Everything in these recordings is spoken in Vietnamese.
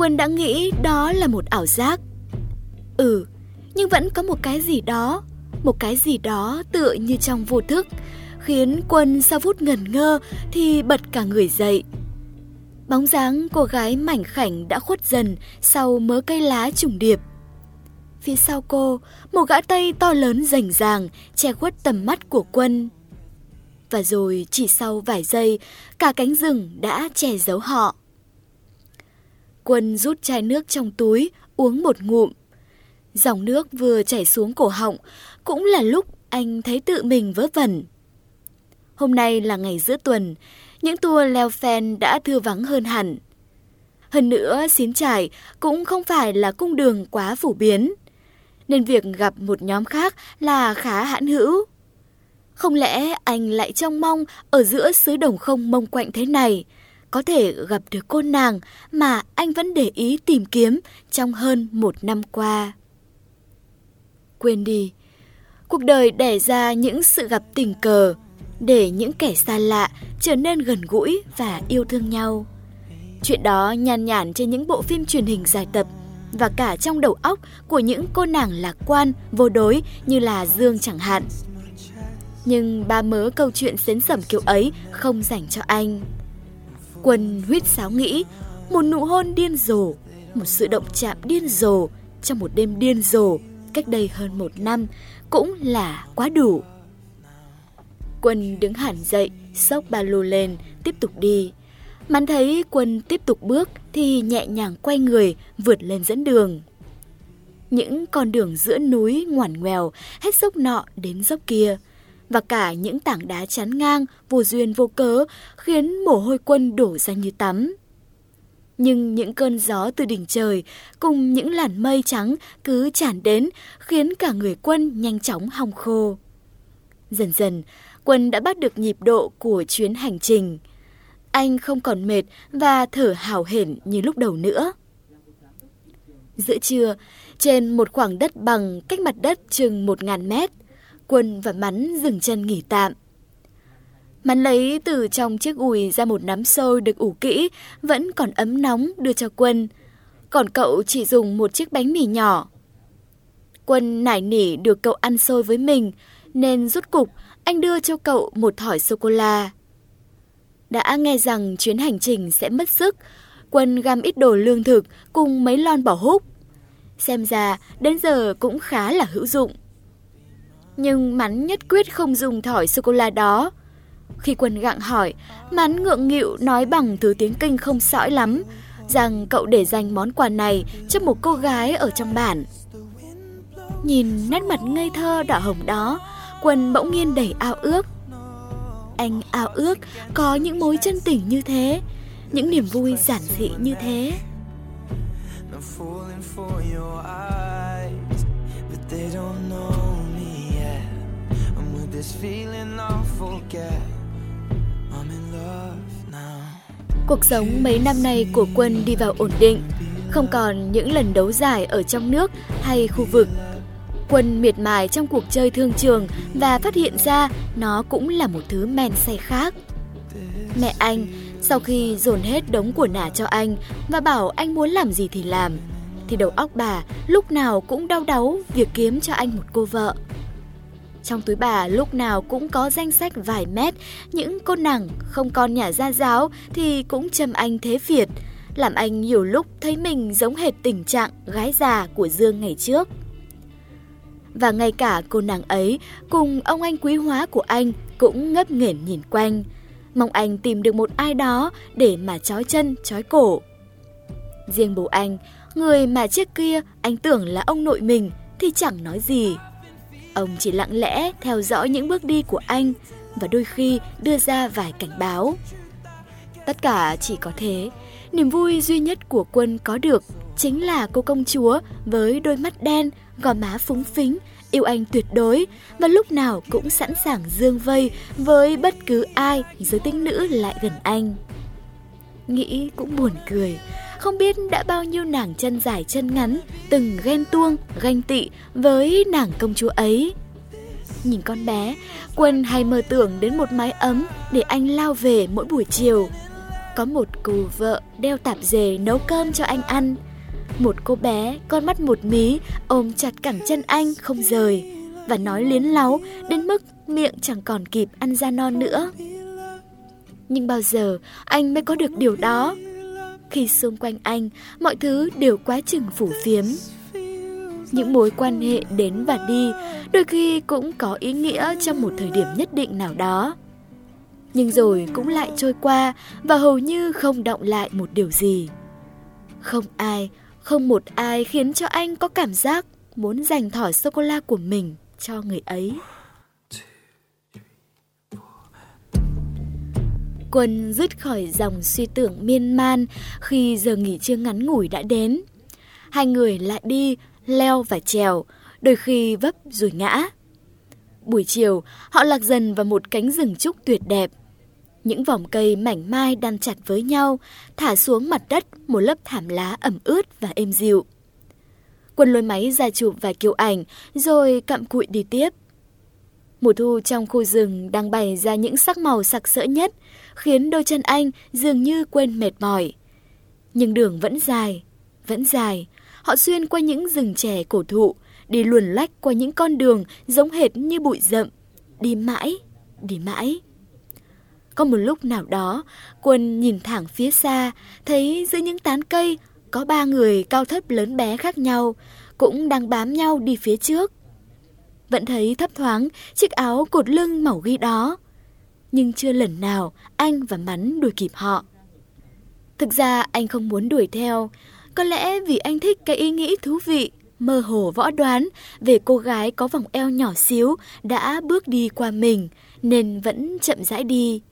Quân đã nghĩ đó là một ảo giác. Ừ, nhưng vẫn có một cái gì đó, một cái gì đó tựa như trong vô thức, khiến Quân sau phút ngẩn ngơ thì bật cả người dậy. Bóng dáng cô gái mảnh khảnh đã khuất dần sau mớ cây lá trùng điệp. Phía sau cô, một gã tây to lớn rành ràng che khuất tầm mắt của Quân. Và rồi chỉ sau vài giây, cả cánh rừng đã che giấu họ. Quân rút chai nước trong túi, uống một ngụm. Dòng nước vừa chảy xuống cổ họng, cũng là lúc anh thấy tự mình vớ vẩn. Hôm nay là ngày giữa tuần, những tour leo phen đã thưa vắng hơn hẳn. Hơn nữa, xín trải cũng không phải là cung đường quá phổ biến, nên việc gặp một nhóm khác là khá hãn hữu. Không lẽ anh lại trông mong ở giữa xứ đồng không mông quạnh thế này, có thể gặp được cô nàng mà anh vẫn để ý tìm kiếm trong hơn một năm qua. Quên đi, cuộc đời đẻ ra những sự gặp tình cờ, để những kẻ xa lạ trở nên gần gũi và yêu thương nhau. Chuyện đó nhàn nhản trên những bộ phim truyền hình dài tập và cả trong đầu óc của những cô nàng lạc quan, vô đối như là Dương chẳng hạn. Nhưng ba mớ câu chuyện xến sẩm kiểu ấy không dành cho anh. Quân huyết sáo nghĩ, một nụ hôn điên rồ, một sự động chạm điên rồ trong một đêm điên rồ cách đây hơn một năm cũng là quá đủ. Quân đứng hẳn dậy, xốc ba lô lên, tiếp tục đi. Mắn thấy Quân tiếp tục bước thì nhẹ nhàng quay người, vượt lên dẫn đường. Những con đường giữa núi ngoằn ngoèo, hết dốc nọ đến dốc kia. Và cả những tảng đá chắn ngang, vô duyên vô cớ, khiến mồ hôi quân đổ ra như tắm. Nhưng những cơn gió từ đỉnh trời cùng những làn mây trắng cứ tràn đến khiến cả người quân nhanh chóng hong khô. Dần dần, Quân đã bắt được nhịp độ của chuyến hành trình. Anh không còn mệt và thở hào hển như lúc đầu nữa. Giữa trưa, trên một khoảng đất bằng cách mặt đất chừng một ngàn mét, Quân và Mắn dừng chân nghỉ tạm. Mắn lấy từ trong chiếc ùi ra một nắm xôi được ủ kỹ, vẫn còn ấm nóng đưa cho Quân. Còn cậu chỉ dùng một chiếc bánh mì nhỏ. Quân nải nỉ được cậu ăn xôi với mình, nên rút cục anh đưa cho cậu một thỏi sô-cô-la. Đã nghe rằng chuyến hành trình sẽ mất sức, Quân găm ít đồ lương thực cùng mấy lon bỏ húc. Xem ra đến giờ cũng khá là hữu dụng. Nhưng Mắn nhất quyết không dùng thỏi sô-cô-la đó. Khi Quân gặng hỏi, Mắn ngượng nghịu nói bằng thứ tiếng kinh không sõi lắm, rằng cậu để dành món quà này cho một cô gái ở trong bản. Nhìn nét mặt ngây thơ đỏ hồng đó, Quân bỗng nhiên đầy ao ước. Anh ao ước có những mối chân tình như thế, những niềm vui giản dị như thế. Cuộc sống mấy năm nay của Quân đi vào ổn định, không còn những lần đấu giải ở trong nước hay khu vực Quân miệt mài trong cuộc chơi thương trường và phát hiện ra nó cũng là một thứ men say khác. Mẹ anh, sau khi dồn hết đống của nả cho anh và bảo anh muốn làm gì thì làm, thì đầu óc bà lúc nào cũng đau đáu việc kiếm cho anh một cô vợ. Trong túi bà lúc nào cũng có danh sách vài mét, những cô nàng không con nhà gia giáo thì cũng châm anh thế Việt, làm anh nhiều lúc thấy mình giống hệt tình trạng gái già của Dương ngày trước. Và ngay cả cô nàng ấy cùng ông anh quý hóa của anh cũng ngấp nghển nhìn quanh. Mong anh tìm được một ai đó để mà trói chân, trói cổ. Riêng bố anh, người mà trước kia anh tưởng là ông nội mình thì chẳng nói gì. Ông chỉ lặng lẽ theo dõi những bước đi của anh và đôi khi đưa ra vài cảnh báo. Tất cả chỉ có thế, niềm vui duy nhất của quân có được chính là cô công chúa với đôi mắt đen, gò má phúng phính, yêu anh tuyệt đối và lúc nào cũng sẵn sàng dương vây với bất cứ ai giới tính nữ lại gần anh. Nghĩ cũng buồn cười, không biết đã bao nhiêu nàng chân dài chân ngắn từng ghen tuông, ganh tị với nàng công chúa ấy. Nhìn con bé, Quân hay mơ tưởng đến một mái ấm để anh lao về mỗi buổi chiều. có một cô vợ đeo tạp dề nấu cơm cho anh ăn. Một cô bé, con mắt một mí, ôm chặt cẳng chân anh không rời và nói liến láu đến mức miệng chẳng còn kịp ăn ra non nữa. Nhưng bao giờ anh mới có được điều đó? Khi xung quanh anh, mọi thứ đều quá chừng phủ phiếm. Những mối quan hệ đến và đi đôi khi cũng có ý nghĩa trong một thời điểm nhất định nào đó. Nhưng rồi cũng lại trôi qua và hầu như không động lại một điều gì. Không ai, không một ai khiến cho anh có cảm giác muốn dành thỏi sô-cô-la của mình cho người ấy. Quân dứt khỏi dòng suy tưởng miên man khi giờ nghỉ trưa ngắn ngủi đã đến. Hai người lại đi, leo và trèo, đôi khi vấp rồi ngã. Buổi chiều, họ lạc dần vào một cánh rừng trúc tuyệt đẹp. Những vòng cây mảnh mai đan chặt với nhau, thả xuống mặt đất một lớp thảm lá ẩm ướt và êm dịu. Quân lôi máy ra chụp vài kiểu ảnh, rồi cặm cụi đi tiếp. Mùa thu trong khu rừng đang bày ra những sắc màu sặc sỡ nhất, khiến đôi chân anh dường như quên mệt mỏi. Nhưng đường vẫn dài, vẫn dài. Họ xuyên qua những rừng trẻ cổ thụ, đi luồn lách qua những con đường giống hệt như bụi rậm. Đi mãi, đi mãi. Có một lúc nào đó, Quân nhìn thẳng phía xa, thấy giữa những tán cây có ba người cao thấp lớn bé khác nhau, cũng đang bám nhau đi phía trước. Vẫn thấy thấp thoáng chiếc áo cột lưng màu ghi đó. Nhưng chưa lần nào anh và Mắn đuổi kịp họ. Thực ra anh không muốn đuổi theo, có lẽ vì anh thích cái ý nghĩ thú vị, mơ hồ võ đoán về cô gái có vòng eo nhỏ xíu đã bước đi qua mình, nên vẫn chậm rãi đi.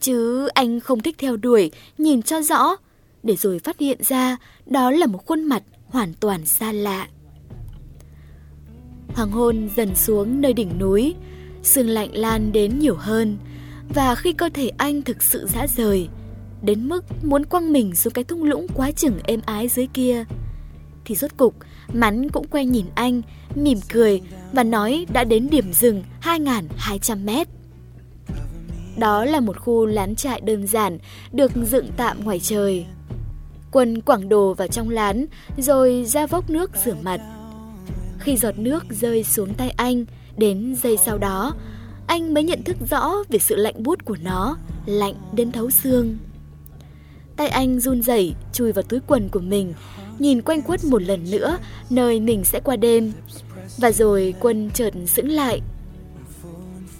Chứ anh không thích theo đuổi, nhìn cho rõ, để rồi phát hiện ra đó là một khuôn mặt hoàn toàn xa lạ. Hoàng hôn dần xuống nơi đỉnh núi, sương lạnh lan đến nhiều hơn, và khi cơ thể anh thực sự rã rời, đến mức muốn quăng mình xuống cái thung lũng quá chừng êm ái dưới kia, thì rốt cục Mắn cũng quay nhìn anh, mỉm cười và nói đã đến điểm dừng 2.200 mét. Đó là một khu lán trại đơn giản, được dựng tạm ngoài trời. Quân quảng đồ vào trong lán, rồi ra vốc nước rửa mặt. Khi giọt nước rơi xuống tay anh, đến giây sau đó, anh mới nhận thức rõ về sự lạnh buốt của nó, lạnh đến thấu xương. Tay anh run rẩy chui vào túi quần của mình, nhìn quanh quất một lần nữa nơi mình sẽ qua đêm. Và rồi quân chợt sững lại.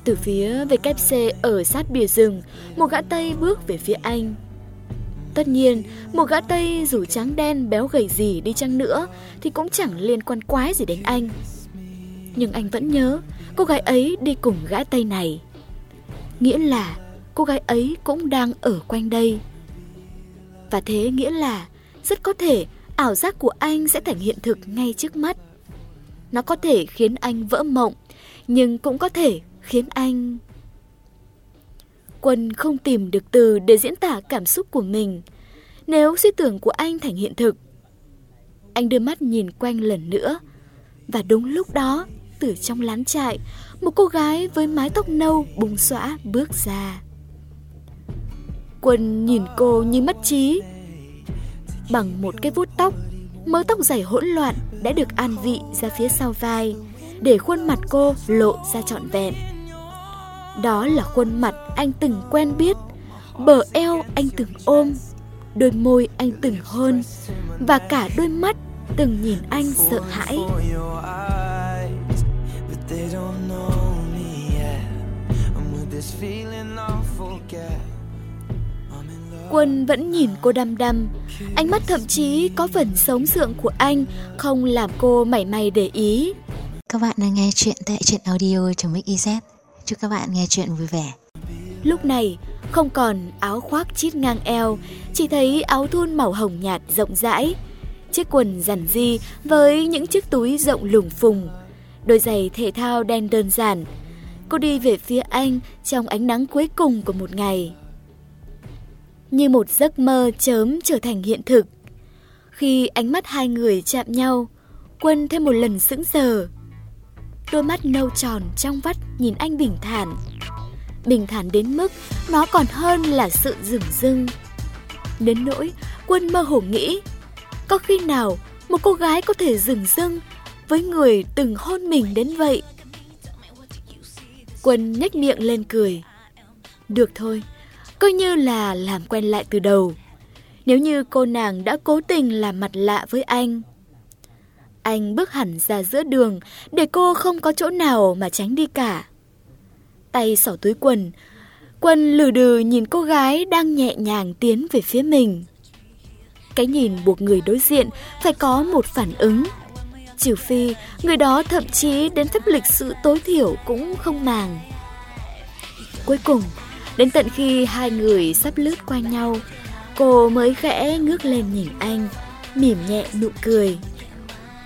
Từ phía VKC ở sát bìa rừng, một gã Tây bước về phía anh. Tất nhiên, một gã Tây dù trắng đen béo gầy gì đi chăng nữa thì cũng chẳng liên quan quái gì đến anh. Nhưng anh vẫn nhớ cô gái ấy đi cùng gã Tây này. Nghĩa là cô gái ấy cũng đang ở quanh đây. Và thế nghĩa là rất có thể ảo giác của anh sẽ thành hiện thực ngay trước mắt. Nó có thể khiến anh vỡ mộng, nhưng cũng có thể khiến anh... Quân không tìm được từ để diễn tả cảm xúc của mình. Nếu suy tưởng của anh thành hiện thực, anh đưa mắt nhìn quanh lần nữa. Và đúng lúc đó, từ trong lán trại, một cô gái với mái tóc nâu bùng xõa bước ra. Quân nhìn cô như mất trí. Bằng một cái vuốt tóc, mớ tóc dày hỗn loạn đã được an vị ra phía sau vai, để khuôn mặt cô lộ ra trọn vẹn. Đó là khuôn mặt anh từng quen biết, bờ eo anh từng ôm, đôi môi anh từng hôn, và cả đôi mắt từng nhìn anh sợ hãi. Quân vẫn nhìn cô đăm đăm, ánh mắt thậm chí có phần sống sượng của anh không làm cô mảy may để ý. Các bạn đang nghe chuyện tại truyện audio.mix.iz. Chúc các bạn nghe chuyện vui vẻ. Lúc này, không còn áo khoác chít ngang eo, chỉ thấy áo thun màu hồng nhạt rộng rãi. Chiếc quần giản di với những chiếc túi rộng lủng phùng. Đôi giày thể thao đen đơn giản. Cô đi về phía anh trong ánh nắng cuối cùng của một ngày. Như một giấc mơ chớm trở thành hiện thực. Khi ánh mắt hai người chạm nhau, Quân thêm một lần sững sờ. Đôi mắt nâu tròn trong vắt nhìn anh bình thản. Bình thản đến mức nó còn hơn là sự rừng rưng. Đến nỗi, Quân mơ hồ nghĩ, Có khi nào một cô gái có thể dừng dưng Với người từng hôn mình đến vậy? Quân nhếch miệng lên cười. Được thôi, Coi như là làm quen lại từ đầu. Nếu như cô nàng đã cố tình làm mặt lạ với anh Anh bước hẳn ra giữa đường Để cô không có chỗ nào mà tránh đi cả. Tay xỏ túi quần Quân lừ đừ nhìn cô gái đang nhẹ nhàng tiến về phía mình. Cái nhìn buộc người đối diện phải có một phản ứng. Trừ phi, người đó thậm chí đến phép lịch sự tối thiểu cũng không màng. Cuối cùng, đến tận khi hai người sắp lướt qua nhau, cô mới khẽ ngước lên nhìn anh, mỉm nhẹ nụ cười.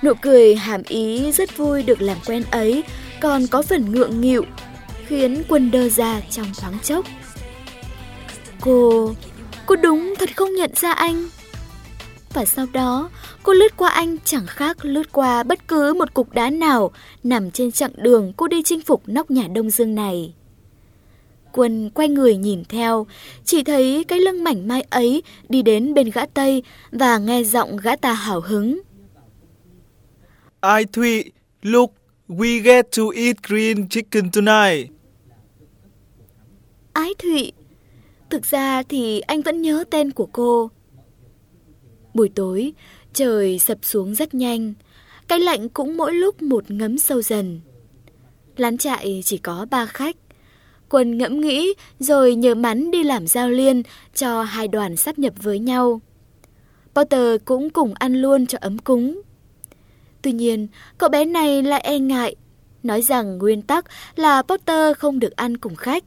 Nụ cười hàm ý rất vui được làm quen ấy, còn có phần ngượng nghịu khiến quân đơ ra trong thoáng chốc. Cô, cô đúng thật không nhận ra anh. Và sau đó, cô lướt qua anh chẳng khác lướt qua bất cứ một cục đá nào nằm trên chặng đường cô đi chinh phục nóc nhà Đông Dương này. Quân quay người nhìn theo, chỉ thấy cái lưng mảnh mai ấy đi đến bên gã Tây và nghe giọng gã ta hào hứng. I Thụy, look, we get to eat green chicken tonight. Ái Thụy. Thực ra thì anh vẫn nhớ tên của cô. Buổi tối, trời sập xuống rất nhanh. Cái lạnh cũng mỗi lúc một ngấm sâu dần. Lán trại chỉ có ba khách. Quân ngẫm nghĩ rồi nhờ mắn đi làm giao liên cho hai đoàn sắp nhập với nhau. Potter cũng cùng ăn luôn cho ấm cúng. Tuy nhiên, cậu bé này lại e ngại, nói rằng nguyên tắc là Potter không được ăn cùng khách.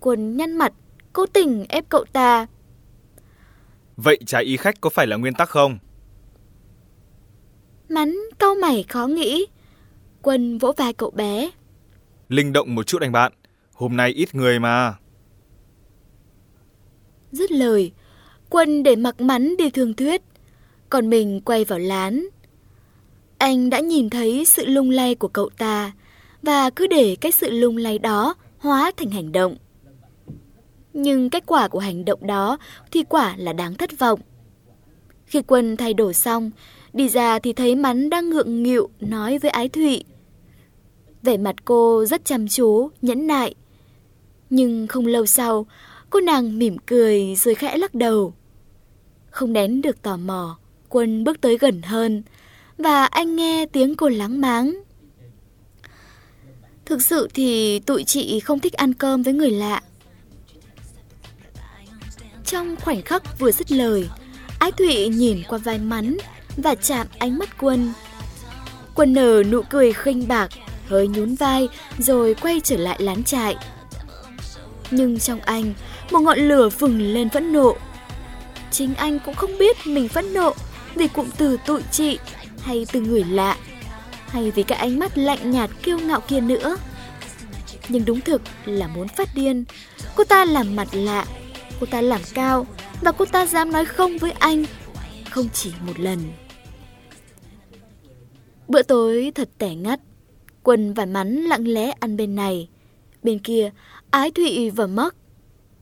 Quân nhăn mặt, cố tình ép cậu ta. Vậy trái ý khách có phải là nguyên tắc không? Mắn cau mày khó nghĩ. Quân vỗ vai cậu bé. Linh động một chút anh bạn, hôm nay ít người mà. Dứt lời, Quân để mặc mắn đi thương thuyết, còn mình quay vào lán. Anh đã nhìn thấy sự lung lay của cậu ta và cứ để cái sự lung lay đó hóa thành hành động. Nhưng kết quả của hành động đó thì quả là đáng thất vọng. Khi quân thay đổi xong, đi ra thì thấy Mắn đang ngượng nghịu nói với Ái Thụy. Vẻ mặt cô rất chăm chú, nhẫn nại. Nhưng không lâu sau, cô nàng mỉm cười rồi khẽ lắc đầu. Không nén được tò mò, quân bước tới gần hơn, và anh nghe tiếng cô lắng máng. Thực sự thì tụi chị không thích ăn cơm với người lạ. Trong khoảnh khắc vừa dứt lời, Ái Thụy nhìn qua vai mắn và chạm ánh mắt quân. Quân nở nụ cười khinh bạc, hơi nhún vai rồi quay trở lại lán trại. Nhưng trong anh, một ngọn lửa phừng lên phẫn nộ. Chính anh cũng không biết mình phẫn nộ vì cụm từ tụi chị hay từ người lạ hay vì cái ánh mắt lạnh nhạt kiêu ngạo kia nữa. Nhưng đúng thực là muốn phát điên, cô ta làm mặt lạ cô ta làm cao và cô ta dám nói không với anh, không chỉ một lần. Bữa tối thật tẻ ngắt, Quân và Mắn lặng lẽ ăn bên này. Bên kia, Ái Thụy và Mắc.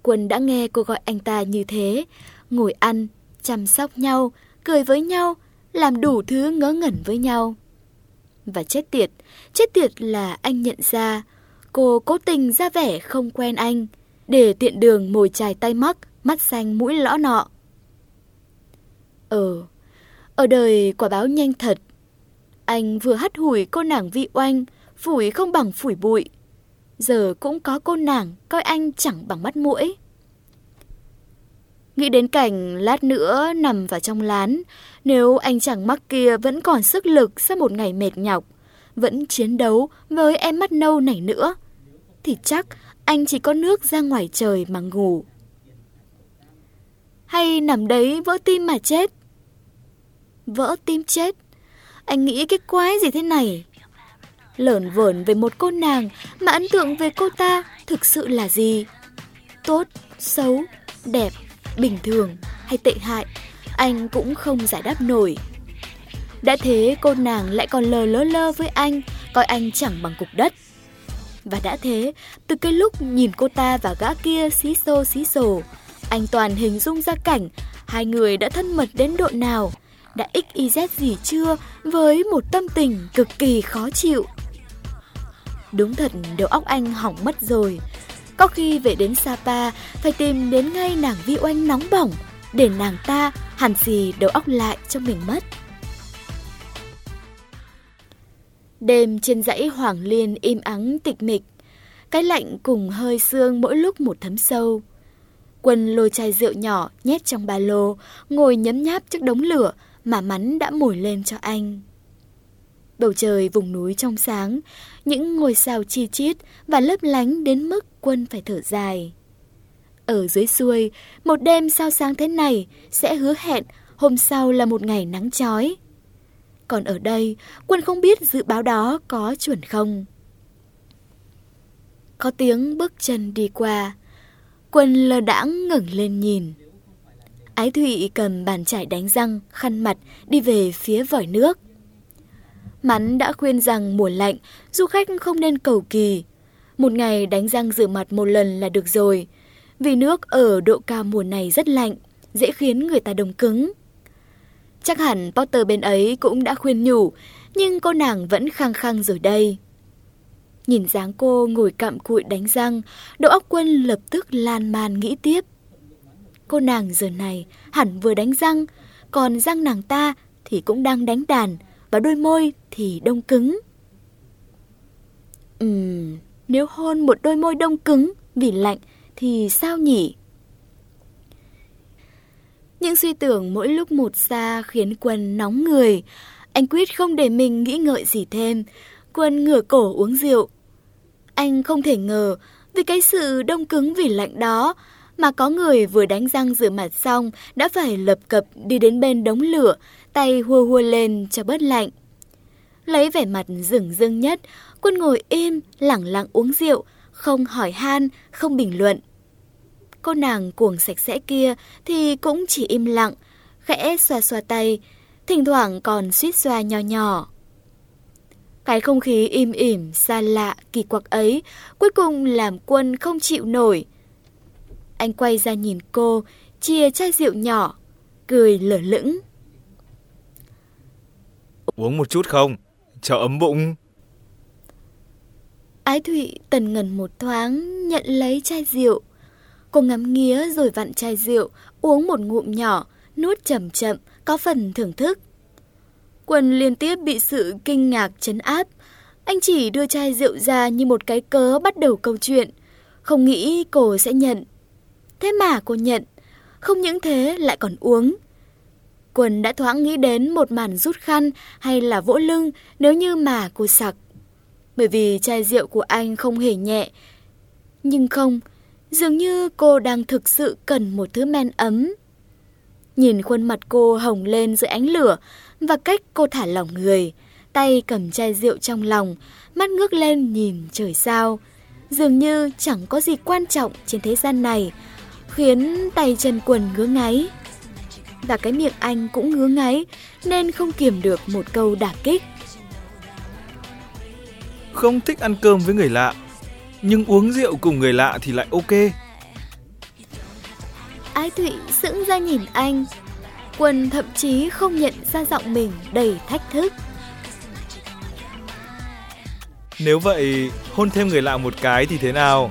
Quân đã nghe cô gọi anh ta như thế, ngồi ăn, chăm sóc nhau, cười với nhau, làm đủ thứ ngớ ngẩn với nhau. Và chết tiệt, chết tiệt là anh nhận ra, cô cố tình ra vẻ không quen anh để tiện đường mồi chài tay mắc, mắt xanh mũi lõ nọ. Ờ, ở đời quả báo nhanh thật. Anh vừa hắt hủi cô nàng vi oanh, phủi không bằng phủi bụi. Giờ cũng có cô nàng coi anh chẳng bằng mắt mũi. Nghĩ đến cảnh lát nữa nằm vào trong lán, nếu anh chẳng mắc kia vẫn còn sức lực sau một ngày mệt nhọc, vẫn chiến đấu với em mắt nâu này nữa, thì chắc anh chỉ có nước ra ngoài trời mà ngủ. Hay nằm đấy vỡ tim mà chết? Vỡ tim chết? Anh nghĩ cái quái gì thế này? Lởn vởn về một cô nàng mà ấn tượng về cô ta thực sự là gì? Tốt, xấu, đẹp, bình thường hay tệ hại, anh cũng không giải đáp nổi. Đã thế cô nàng lại còn lờ lớ lơ với anh, coi anh chẳng bằng cục đất. Và đã thế, từ cái lúc nhìn cô ta và gã kia xí xô xí xổ, Anh toàn hình dung ra cảnh hai người đã thân mật đến độ nào, đã XYZ gì chưa với một tâm tình cực kỳ khó chịu. Đúng thật đầu óc anh hỏng mất rồi. Có khi về đến Sapa phải tìm đến ngay nàng Vi Oanh nóng bỏng để nàng ta hẳn gì đầu óc lại cho mình mất. Đêm trên dãy Hoàng Liên im ắng tịch mịch, cái lạnh cùng hơi sương mỗi lúc một thấm sâu. Quân lôi chai rượu nhỏ nhét trong ba lô, ngồi nhấm nháp trước đống lửa mà mắn đã mồi lên cho anh. Bầu trời vùng núi trong sáng, những ngôi sao chi chít và lấp lánh đến mức quân phải thở dài. Ở dưới xuôi, một đêm sao sáng thế này sẽ hứa hẹn hôm sau là một ngày nắng chói. Còn ở đây, quân không biết dự báo đó có chuẩn không. Có tiếng bước chân đi qua. Quân lơ đãng ngẩng lên nhìn. Ái Thụy cầm bàn chải đánh răng, khăn mặt, đi về phía vòi nước. Mắn đã khuyên rằng mùa lạnh, du khách không nên cầu kỳ. Một ngày đánh răng rửa mặt một lần là được rồi. Vì nước ở độ cao mùa này rất lạnh, dễ khiến người ta đông cứng. Chắc hẳn Potter bên ấy cũng đã khuyên nhủ, nhưng cô nàng vẫn khăng khăng rồi đây. Nhìn dáng cô ngồi cặm cụi đánh răng, Đỗ Óc Quân lập tức lan man nghĩ tiếp. Cô nàng giờ này hẳn vừa đánh răng, còn răng nàng ta thì cũng đang đánh đàn, và đôi môi thì đông cứng. Ừm, nếu hôn một đôi môi đông cứng vì lạnh thì sao nhỉ? Những suy tưởng mỗi lúc một xa khiến Quân nóng người. Anh quyết không để mình nghĩ ngợi gì thêm. Quân ngửa cổ uống rượu. Anh không thể ngờ vì cái sự đông cứng vì lạnh đó mà có người vừa đánh răng rửa mặt xong đã phải lập cập đi đến bên đống lửa, tay hua hua lên cho bớt lạnh. Lấy vẻ mặt rừng rưng nhất, quân ngồi im, lặng lặng uống rượu, không hỏi han, không bình luận. Cô nàng cuồng sạch sẽ kia thì cũng chỉ im lặng, khẽ xoa xoa tay, thỉnh thoảng còn suýt xoa nhỏ nhỏ. Cái không khí im ỉm, xa lạ, kỳ quặc ấy cuối cùng làm quân không chịu nổi. Anh quay ra nhìn cô, chia chai rượu nhỏ, cười lở lững. Uống một chút không? Cho ấm bụng. Ái Thụy tần ngần một thoáng nhận lấy chai rượu. Cô ngắm nghía rồi vặn chai rượu, uống một ngụm nhỏ, nuốt chậm chậm, có phần thưởng thức. Quân liên tiếp bị sự kinh ngạc chấn áp. Anh chỉ đưa chai rượu ra như một cái cớ bắt đầu câu chuyện. Không nghĩ cô sẽ nhận. Thế mà cô nhận. Không những thế lại còn uống. Quân đã thoáng nghĩ đến một màn rút khăn hay là vỗ lưng nếu như mà cô sặc. Bởi vì chai rượu của anh không hề nhẹ. Nhưng không, dường như cô đang thực sự cần một thứ men ấm. Nhìn khuôn mặt cô hồng lên dưới ánh lửa và cách cô thả lỏng người, tay cầm chai rượu trong lòng, mắt ngước lên nhìn trời sao. Dường như chẳng có gì quan trọng trên thế gian này, khiến tay chân quần ngứa ngáy. Và cái miệng anh cũng ngứa ngáy nên không kiềm được một câu đả kích. Không thích ăn cơm với người lạ, nhưng uống rượu cùng người lạ thì lại ok. Ái Thụy sững ra nhìn anh. Quân thậm chí không nhận ra giọng mình đầy thách thức. Nếu vậy, hôn thêm người lạ một cái thì thế nào?